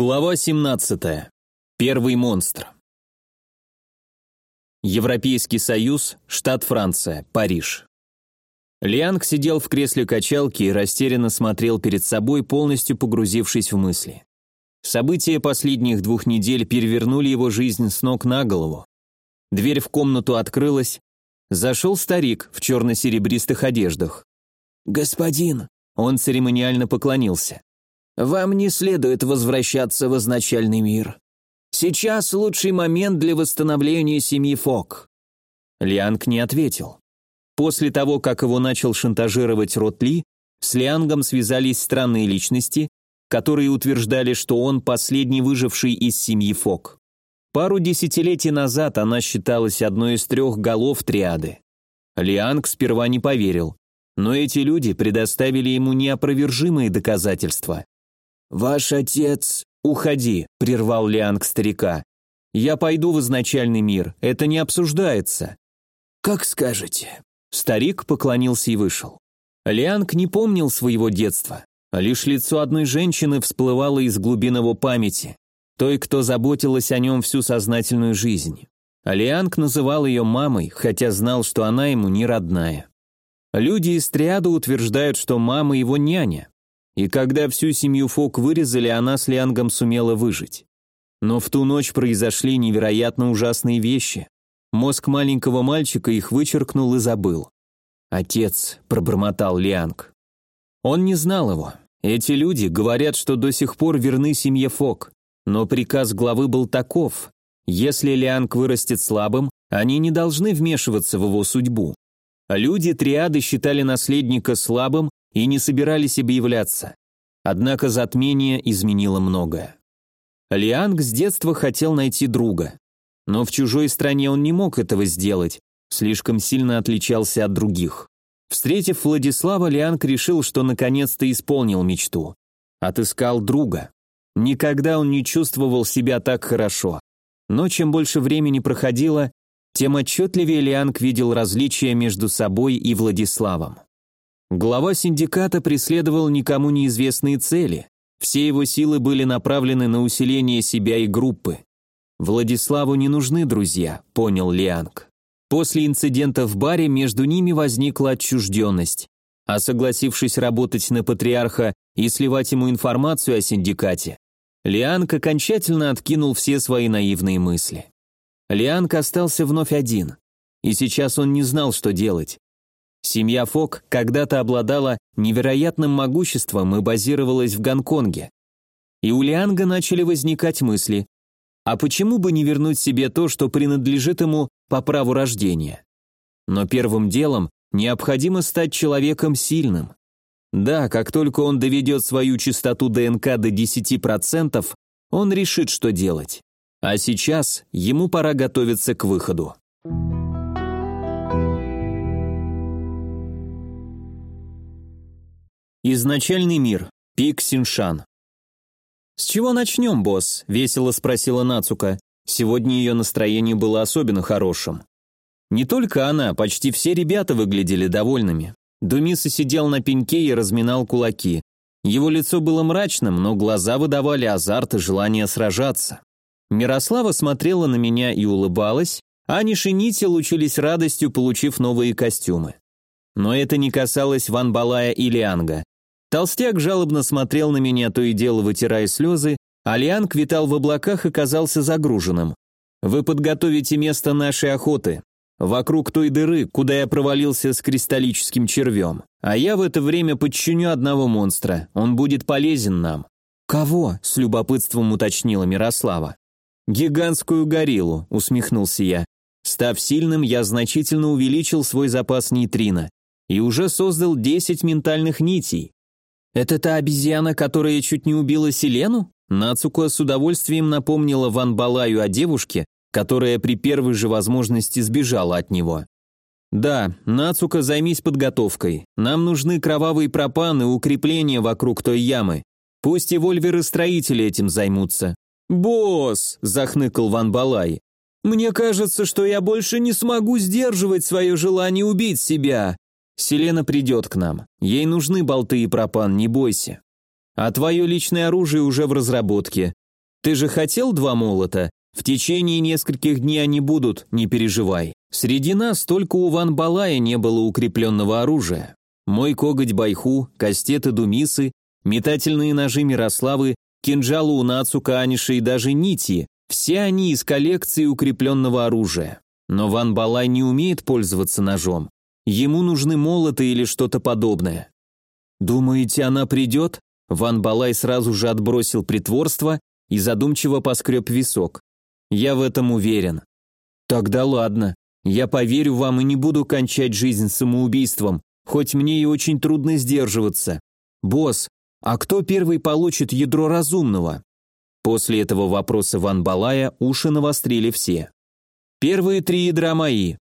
Глава 17. Первый монстр. Европейский союз, штат Франция, Париж. Лианг сидел в кресле качалки и растерянно смотрел перед собой, полностью погрузившись в мысли. События последних двух недель перевернули его жизнь с ног на голову. Дверь в комнату открылась. Зашел старик в черно-серебристых одеждах. «Господин!» Он церемониально поклонился. Вам не следует возвращаться в изначальный мир. Сейчас лучший момент для восстановления семьи Фок». Лианг не ответил. После того, как его начал шантажировать Ротли, с Лиангом связались странные личности, которые утверждали, что он последний выживший из семьи Фок. Пару десятилетий назад она считалась одной из трех голов триады. Лианг сперва не поверил, но эти люди предоставили ему неопровержимые доказательства. «Ваш отец...» «Уходи», — прервал Лианг старика. «Я пойду в изначальный мир, это не обсуждается». «Как скажете». Старик поклонился и вышел. Лианг не помнил своего детства. Лишь лицо одной женщины всплывало из глубин его памяти, той, кто заботилась о нем всю сознательную жизнь. Лианг называл ее мамой, хотя знал, что она ему не родная. Люди из триада утверждают, что мама его няня, и когда всю семью Фок вырезали, она с Лиангом сумела выжить. Но в ту ночь произошли невероятно ужасные вещи. Мозг маленького мальчика их вычеркнул и забыл. «Отец», — пробормотал Лианг. Он не знал его. Эти люди говорят, что до сих пор верны семье Фок, но приказ главы был таков. Если Лианг вырастет слабым, они не должны вмешиваться в его судьбу. Люди триады считали наследника слабым и не собирались объявляться. Однако затмение изменило многое. Лианг с детства хотел найти друга. Но в чужой стране он не мог этого сделать, слишком сильно отличался от других. Встретив Владислава, Лианг решил, что наконец-то исполнил мечту. Отыскал друга. Никогда он не чувствовал себя так хорошо. Но чем больше времени проходило, тем отчетливее Лианг видел различия между собой и Владиславом. Глава синдиката преследовал никому неизвестные цели. Все его силы были направлены на усиление себя и группы. Владиславу не нужны друзья, понял Лианг. После инцидента в баре между ними возникла отчужденность, а согласившись работать на патриарха и сливать ему информацию о синдикате, Лианг окончательно откинул все свои наивные мысли. Лианг остался вновь один, и сейчас он не знал, что делать. Семья Фок когда-то обладала невероятным могуществом и базировалась в Гонконге. И у Лианга начали возникать мысли, а почему бы не вернуть себе то, что принадлежит ему по праву рождения? Но первым делом необходимо стать человеком сильным. Да, как только он доведет свою частоту ДНК до 10%, он решит, что делать. А сейчас ему пора готовиться к выходу. Изначальный мир. Пик Синшан. «С чего начнем, босс?» – весело спросила Нацука. Сегодня ее настроение было особенно хорошим. Не только она, почти все ребята выглядели довольными. Думиса сидел на пеньке и разминал кулаки. Его лицо было мрачным, но глаза выдавали азарт и желание сражаться. Мирослава смотрела на меня и улыбалась, а Ниш и лучились радостью, получив новые костюмы. Но это не касалось Ван Балая и Лианга. Толстяк жалобно смотрел на меня, то и дело вытирая слезы, а Лианг витал в облаках и казался загруженным. «Вы подготовите место нашей охоты, вокруг той дыры, куда я провалился с кристаллическим червем. А я в это время подчиню одного монстра, он будет полезен нам». «Кого?» – с любопытством уточнила Мирослава. «Гигантскую гориллу», – усмехнулся я. Став сильным, я значительно увеличил свой запас нейтрино и уже создал 10 ментальных нитей. «Это та обезьяна, которая чуть не убила Селену?» Нацуко с удовольствием напомнила Ван Балаю о девушке, которая при первой же возможности сбежала от него. «Да, Нацука, займись подготовкой. Нам нужны кровавые пропаны и укрепления вокруг той ямы. Пусть и вольверы-строители этим займутся». «Босс!» – захныкал Ван Балай. «Мне кажется, что я больше не смогу сдерживать свое желание убить себя. Селена придет к нам. Ей нужны болты и пропан, не бойся. А твое личное оружие уже в разработке. Ты же хотел два молота? В течение нескольких дней они будут, не переживай. Среди нас только у Ван Балая не было укрепленного оружия. Мой коготь Байху, кастеты Думисы, метательные ножи Мирославы, кинжалы у Аниши и даже нити – все они из коллекции укрепленного оружия. Но Ван Балай не умеет пользоваться ножом. Ему нужны молоты или что-то подобное. «Думаете, она придет?» Ван Балай сразу же отбросил притворство и задумчиво поскреб висок. «Я в этом уверен». «Тогда ладно. Я поверю вам и не буду кончать жизнь самоубийством, хоть мне и очень трудно сдерживаться. Босс, а кто первый получит ядро разумного?» После этого вопроса Ван Балая уши навострили все. «Первые три ядра мои.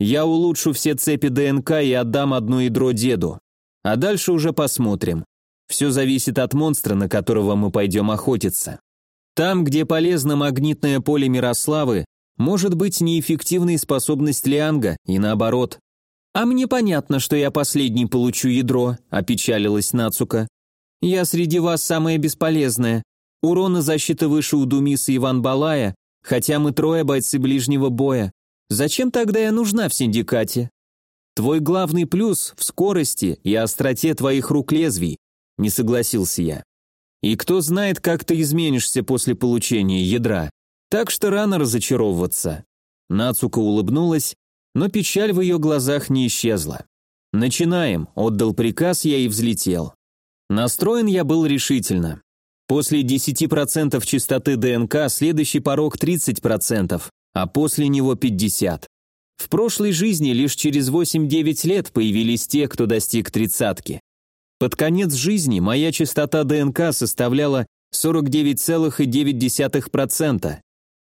Я улучшу все цепи ДНК и отдам одно ядро деду. А дальше уже посмотрим. Все зависит от монстра, на которого мы пойдем охотиться. Там, где полезно магнитное поле Мирославы, может быть неэффективной способность Лианга, и наоборот. «А мне понятно, что я последний получу ядро», – опечалилась Нацука. «Я среди вас самая бесполезная. Урона защиты выше у Думиса и Ван Балая, хотя мы трое бойцы ближнего боя. Зачем тогда я нужна в синдикате? Твой главный плюс в скорости и остроте твоих рук лезвий, не согласился я. И кто знает, как ты изменишься после получения ядра. Так что рано разочаровываться. Нацука улыбнулась, но печаль в ее глазах не исчезла. «Начинаем», — отдал приказ я и взлетел. Настроен я был решительно. После 10% чистоты ДНК следующий порог 30%, а после него 50. В прошлой жизни лишь через 8-9 лет появились те, кто достиг тридцатки. Под конец жизни моя частота ДНК составляла 49,9%.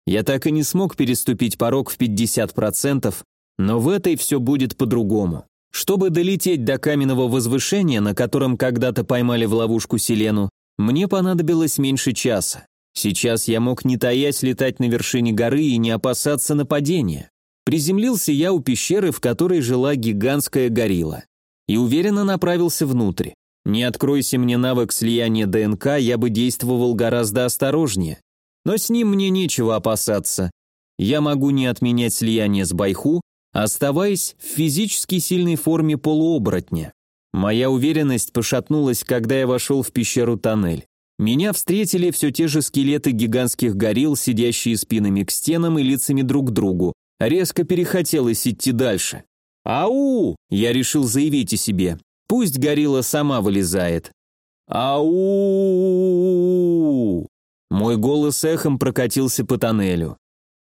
Я так и не смог переступить порог в 50%, но в этой все будет по-другому. Чтобы долететь до каменного возвышения, на котором когда-то поймали в ловушку Селену, мне понадобилось меньше часа. Сейчас я мог не таясь летать на вершине горы и не опасаться нападения. Приземлился я у пещеры, в которой жила гигантская горилла. И уверенно направился внутрь. Не откройся мне навык слияния ДНК, я бы действовал гораздо осторожнее. Но с ним мне нечего опасаться. Я могу не отменять слияние с Байху, оставаясь в физически сильной форме полуоборотня. Моя уверенность пошатнулась, когда я вошел в пещеру-тоннель. Меня встретили все те же скелеты гигантских горилл, сидящие спинами к стенам и лицами друг к другу. Резко перехотелось идти дальше. «Ау!» – я решил заявить о себе. Пусть горилла сама вылезает. «Ау!» Мой голос эхом прокатился по тоннелю.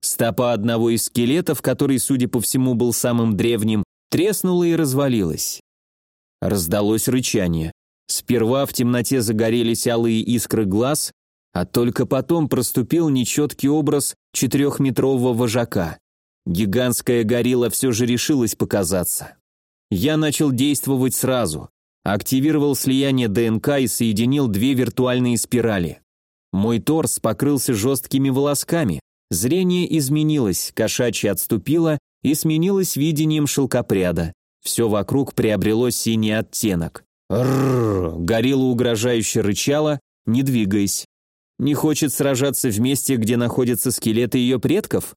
Стопа одного из скелетов, который, судя по всему, был самым древним, треснула и развалилась. Раздалось рычание. Сперва в темноте загорелись алые искры глаз, а только потом проступил нечеткий образ четырехметрового вожака. Гигантская горилла все же решилась показаться. Я начал действовать сразу. Активировал слияние ДНК и соединил две виртуальные спирали. Мой торс покрылся жесткими волосками. Зрение изменилось, кошачье отступило и сменилось видением шелкопряда. Все вокруг приобрело синий оттенок. Рррр, горилла угрожающе рычала, не двигаясь. Не хочет сражаться в месте, где находятся скелеты ее предков?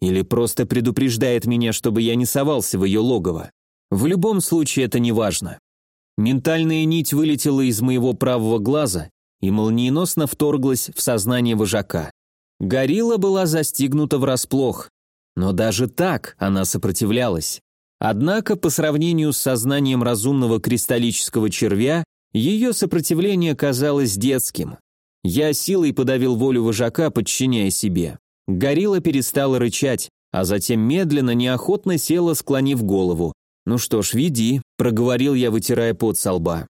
Или просто предупреждает меня, чтобы я не совался в ее логово? В любом случае это не важно. Ментальная нить вылетела из моего правого глаза и молниеносно вторглась в сознание вожака. Горилла была застигнута врасплох, но даже так она сопротивлялась. Однако, по сравнению с сознанием разумного кристаллического червя, ее сопротивление казалось детским. Я силой подавил волю вожака, подчиняя себе. Горилла перестала рычать, а затем медленно, неохотно села, склонив голову. «Ну что ж, веди», – проговорил я, вытирая пот со лба.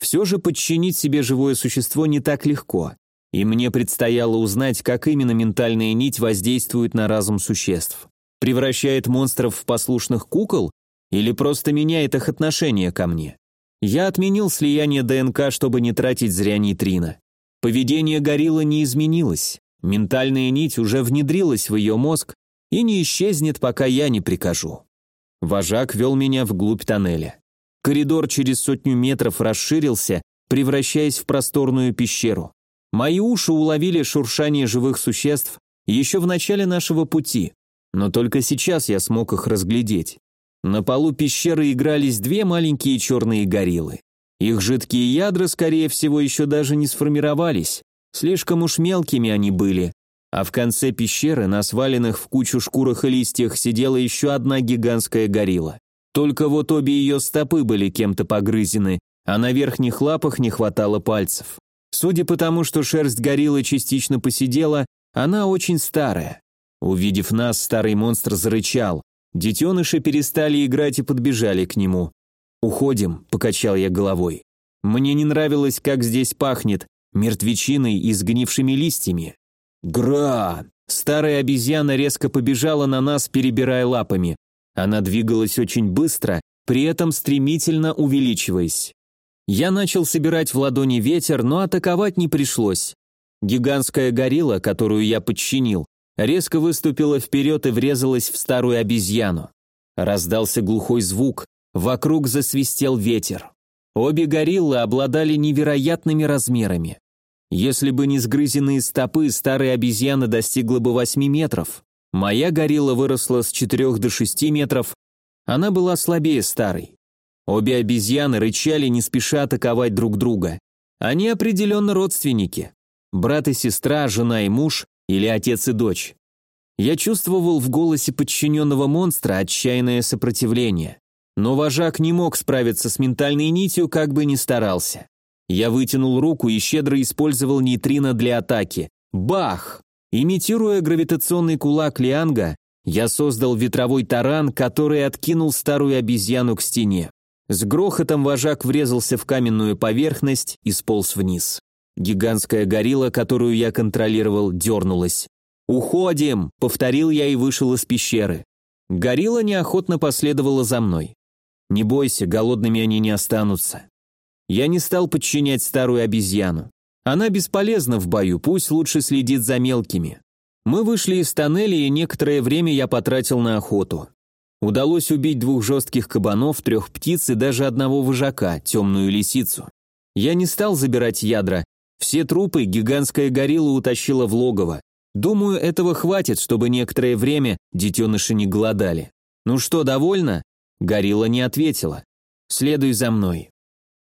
Все же подчинить себе живое существо не так легко, и мне предстояло узнать, как именно ментальная нить воздействует на разум существ. Превращает монстров в послушных кукол или просто меняет их отношение ко мне? Я отменил слияние ДНК, чтобы не тратить зря нейтрино. Поведение гориллы не изменилось. Ментальная нить уже внедрилась в ее мозг и не исчезнет, пока я не прикажу. Вожак вел меня вглубь тоннеля. Коридор через сотню метров расширился, превращаясь в просторную пещеру. Мои уши уловили шуршание живых существ еще в начале нашего пути, но только сейчас я смог их разглядеть. На полу пещеры игрались две маленькие черные гориллы. Их жидкие ядра, скорее всего, еще даже не сформировались, слишком уж мелкими они были. А в конце пещеры, на сваленных в кучу шкурах и листьях, сидела еще одна гигантская горилла. Только вот обе ее стопы были кем-то погрызены, а на верхних лапах не хватало пальцев. Судя по тому, что шерсть гориллы частично посидела, она очень старая. Увидев нас, старый монстр зарычал. Детеныши перестали играть и подбежали к нему. «Уходим», — покачал я головой. Мне не нравилось, как здесь пахнет, мертвечиной и сгнившими листьями. «Гра!» Старая обезьяна резко побежала на нас, перебирая лапами. Она двигалась очень быстро, при этом стремительно увеличиваясь. Я начал собирать в ладони ветер, но атаковать не пришлось. Гигантская горилла, которую я подчинил, резко выступила вперед и врезалась в старую обезьяну. Раздался глухой звук, вокруг засвистел ветер. Обе гориллы обладали невероятными размерами. Если бы не сгрызенные стопы, старая обезьяна достигла бы 8 метров. Моя горилла выросла с 4 до 6 метров. Она была слабее старой. Обе обезьяны рычали, не спеша атаковать друг друга. Они определенно родственники. Брат и сестра, жена и муж, или отец и дочь. Я чувствовал в голосе подчиненного монстра отчаянное сопротивление. Но вожак не мог справиться с ментальной нитью, как бы ни старался. Я вытянул руку и щедро использовал нейтрино для атаки. Бах! Имитируя гравитационный кулак Лианга, я создал ветровой таран, который откинул старую обезьяну к стене. С грохотом вожак врезался в каменную поверхность и сполз вниз. Гигантская горилла, которую я контролировал, дернулась. «Уходим!» — повторил я и вышел из пещеры. Горилла неохотно последовала за мной. «Не бойся, голодными они не останутся». Я не стал подчинять старую обезьяну. Она бесполезна в бою, пусть лучше следит за мелкими. Мы вышли из тоннеля, и некоторое время я потратил на охоту. Удалось убить двух жестких кабанов, трех птиц и даже одного вожака, темную лисицу. Я не стал забирать ядра, все трупы гигантская горилла утащила в логово. Думаю, этого хватит, чтобы некоторое время детеныши не голодали. Ну что, довольно? Горилла не ответила. Следуй за мной.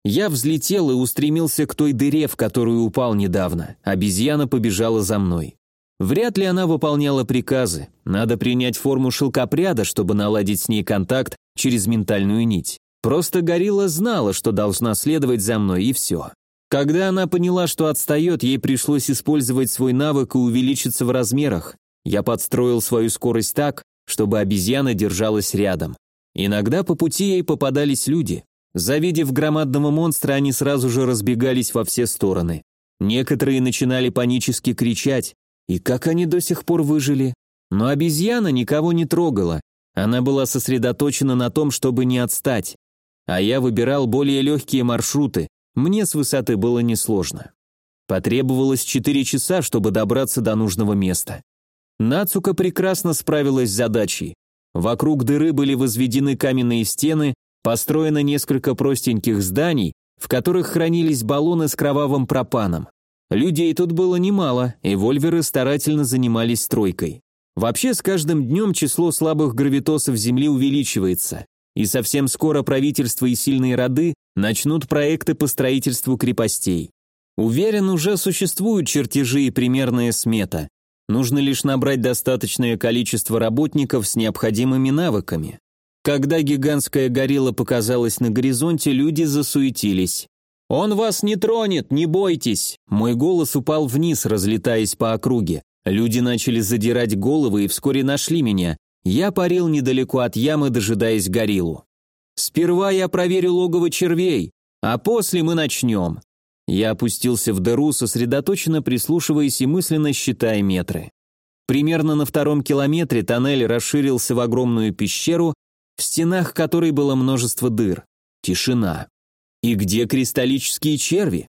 Я взлетел и устремился к той дыре, в которую упал недавно. Обезьяна побежала за мной. Вряд ли она выполняла приказы. Надо принять форму шелкопряда, чтобы наладить с ней контакт через ментальную нить. Просто горилла знала, что должна следовать за мной, и все. Когда она поняла, что отстает, ей пришлось использовать свой навык и увеличиться в размерах. Я подстроил свою скорость так, чтобы обезьяна держалась рядом. Иногда по пути ей попадались люди. Завидев громадного монстра, они сразу же разбегались во все стороны. Некоторые начинали панически кричать, и как они до сих пор выжили? Но обезьяна никого не трогала. Она была сосредоточена на том, чтобы не отстать. А я выбирал более легкие маршруты, мне с высоты было несложно. Потребовалось 4 часа, чтобы добраться до нужного места. Нацука прекрасно справилась с задачей. Вокруг дыры были возведены каменные стены, построено несколько простеньких зданий, в которых хранились баллоны с кровавым пропаном. Людей тут было немало, и вольверы старательно занимались стройкой. Вообще, с каждым днем число слабых гравитосов Земли увеличивается. И совсем скоро правительство и сильные роды начнут проекты по строительству крепостей. Уверен, уже существуют чертежи и примерная смета. Нужно лишь набрать достаточное количество работников с необходимыми навыками. Когда гигантская горилла показалась на горизонте, люди засуетились. «Он вас не тронет, не бойтесь!» Мой голос упал вниз, разлетаясь по округе. Люди начали задирать головы и вскоре нашли меня. Я парил недалеко от ямы, дожидаясь гориллу. «Сперва я проверю логово червей, а после мы начнем». Я опустился в дыру, сосредоточенно прислушиваясь и мысленно считая метры. Примерно на втором километре тоннель расширился в огромную пещеру, в стенах которой было множество дыр. Тишина. И где кристаллические черви?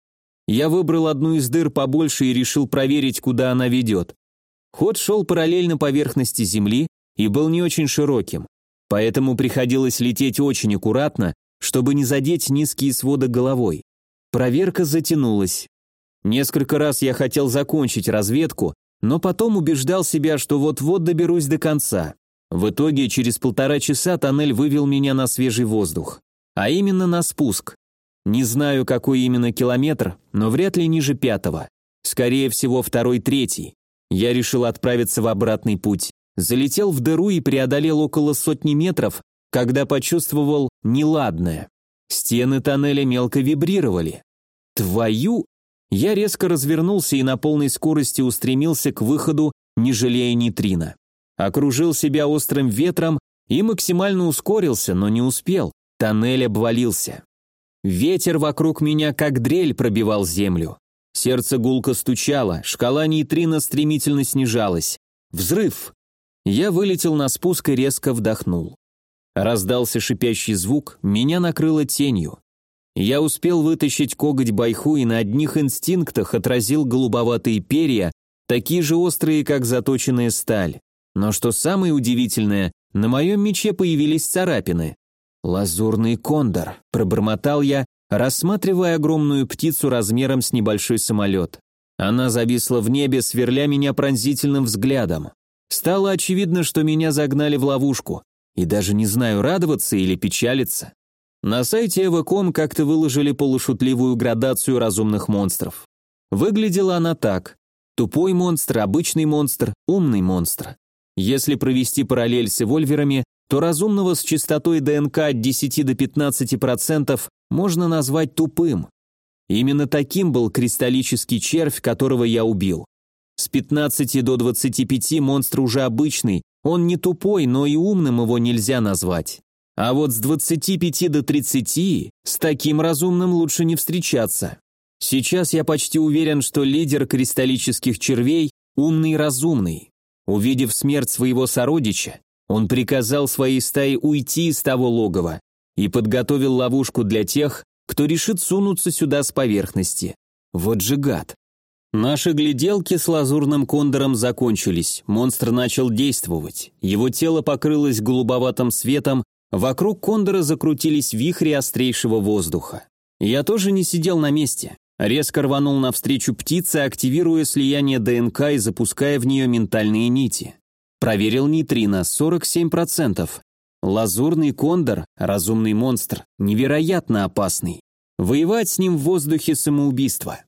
Я выбрал одну из дыр побольше и решил проверить, куда она ведет. Ход шел параллельно поверхности Земли, и был не очень широким, поэтому приходилось лететь очень аккуратно, чтобы не задеть низкие своды головой. Проверка затянулась. Несколько раз я хотел закончить разведку, но потом убеждал себя, что вот-вот доберусь до конца. В итоге через полтора часа тоннель вывел меня на свежий воздух, а именно на спуск. Не знаю, какой именно километр, но вряд ли ниже пятого. Скорее всего, второй-третий. Я решил отправиться в обратный путь. Залетел в дыру и преодолел около сотни метров, когда почувствовал неладное. Стены тоннеля мелко вибрировали. Твою я резко развернулся и на полной скорости устремился к выходу, не жалея нитрина. Окружил себя острым ветром и максимально ускорился, но не успел. Тоннель обвалился. Ветер вокруг меня как дрель пробивал землю. Сердце гулко стучало, шкала нейтрина стремительно снижалась. Взрыв! Я вылетел на спуск и резко вдохнул. Раздался шипящий звук, меня накрыло тенью. Я успел вытащить коготь байху и на одних инстинктах отразил голубоватые перья, такие же острые, как заточенная сталь. Но что самое удивительное, на моем мече появились царапины. «Лазурный кондор», – пробормотал я, рассматривая огромную птицу размером с небольшой самолет. Она зависла в небе, сверля меня пронзительным взглядом. Стало очевидно, что меня загнали в ловушку, и даже не знаю, радоваться или печалиться. На сайте Эваком как-то выложили полушутливую градацию разумных монстров. Выглядела она так. Тупой монстр, обычный монстр, умный монстр. Если провести параллель с эвольверами, то разумного с частотой ДНК от 10 до 15% можно назвать тупым. Именно таким был кристаллический червь, которого я убил. С 15 до 25 монстр уже обычный, он не тупой, но и умным его нельзя назвать. А вот с 25 до 30 с таким разумным лучше не встречаться. Сейчас я почти уверен, что лидер кристаллических червей умный и разумный. Увидев смерть своего сородича, он приказал своей стае уйти из того логова и подготовил ловушку для тех, кто решит сунуться сюда с поверхности. Вот же гад. Наши гляделки с лазурным кондором закончились, монстр начал действовать. Его тело покрылось голубоватым светом, Вокруг кондора закрутились вихри острейшего воздуха. Я тоже не сидел на месте. Резко рванул навстречу птице, активируя слияние ДНК и запуская в нее ментальные нити. Проверил нейтрино, 47%. Лазурный кондор, разумный монстр, невероятно опасный. Воевать с ним в воздухе самоубийство.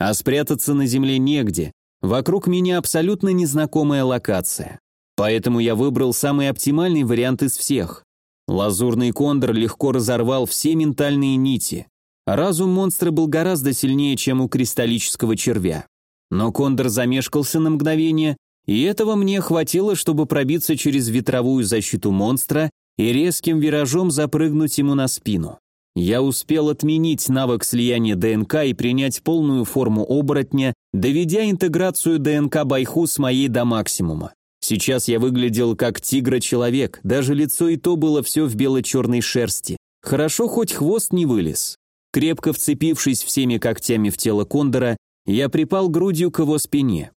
А спрятаться на земле негде. Вокруг меня абсолютно незнакомая локация. Поэтому я выбрал самый оптимальный вариант из всех. Лазурный кондор легко разорвал все ментальные нити. Разум монстра был гораздо сильнее, чем у кристаллического червя. Но кондор замешкался на мгновение, и этого мне хватило, чтобы пробиться через ветровую защиту монстра и резким виражом запрыгнуть ему на спину. Я успел отменить навык слияния ДНК и принять полную форму оборотня, доведя интеграцию ДНК Байху с моей до максимума. Сейчас я выглядел как тигра-человек, даже лицо и то было все в бело-черной шерсти. Хорошо, хоть хвост не вылез. Крепко вцепившись всеми когтями в тело кондора, я припал грудью к его спине.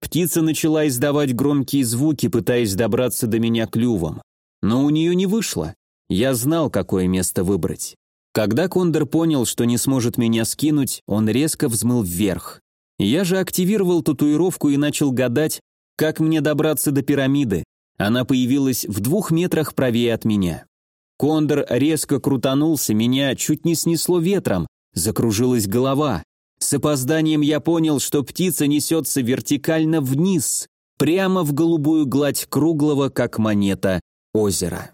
Птица начала издавать громкие звуки, пытаясь добраться до меня клювом. Но у нее не вышло. Я знал, какое место выбрать. Когда кондор понял, что не сможет меня скинуть, он резко взмыл вверх. Я же активировал татуировку и начал гадать, как мне добраться до пирамиды? Она появилась в двух метрах правее от меня. Кондор резко крутанулся, меня чуть не снесло ветром, закружилась голова. С опозданием я понял, что птица несется вертикально вниз, прямо в голубую гладь круглого, как монета, озера.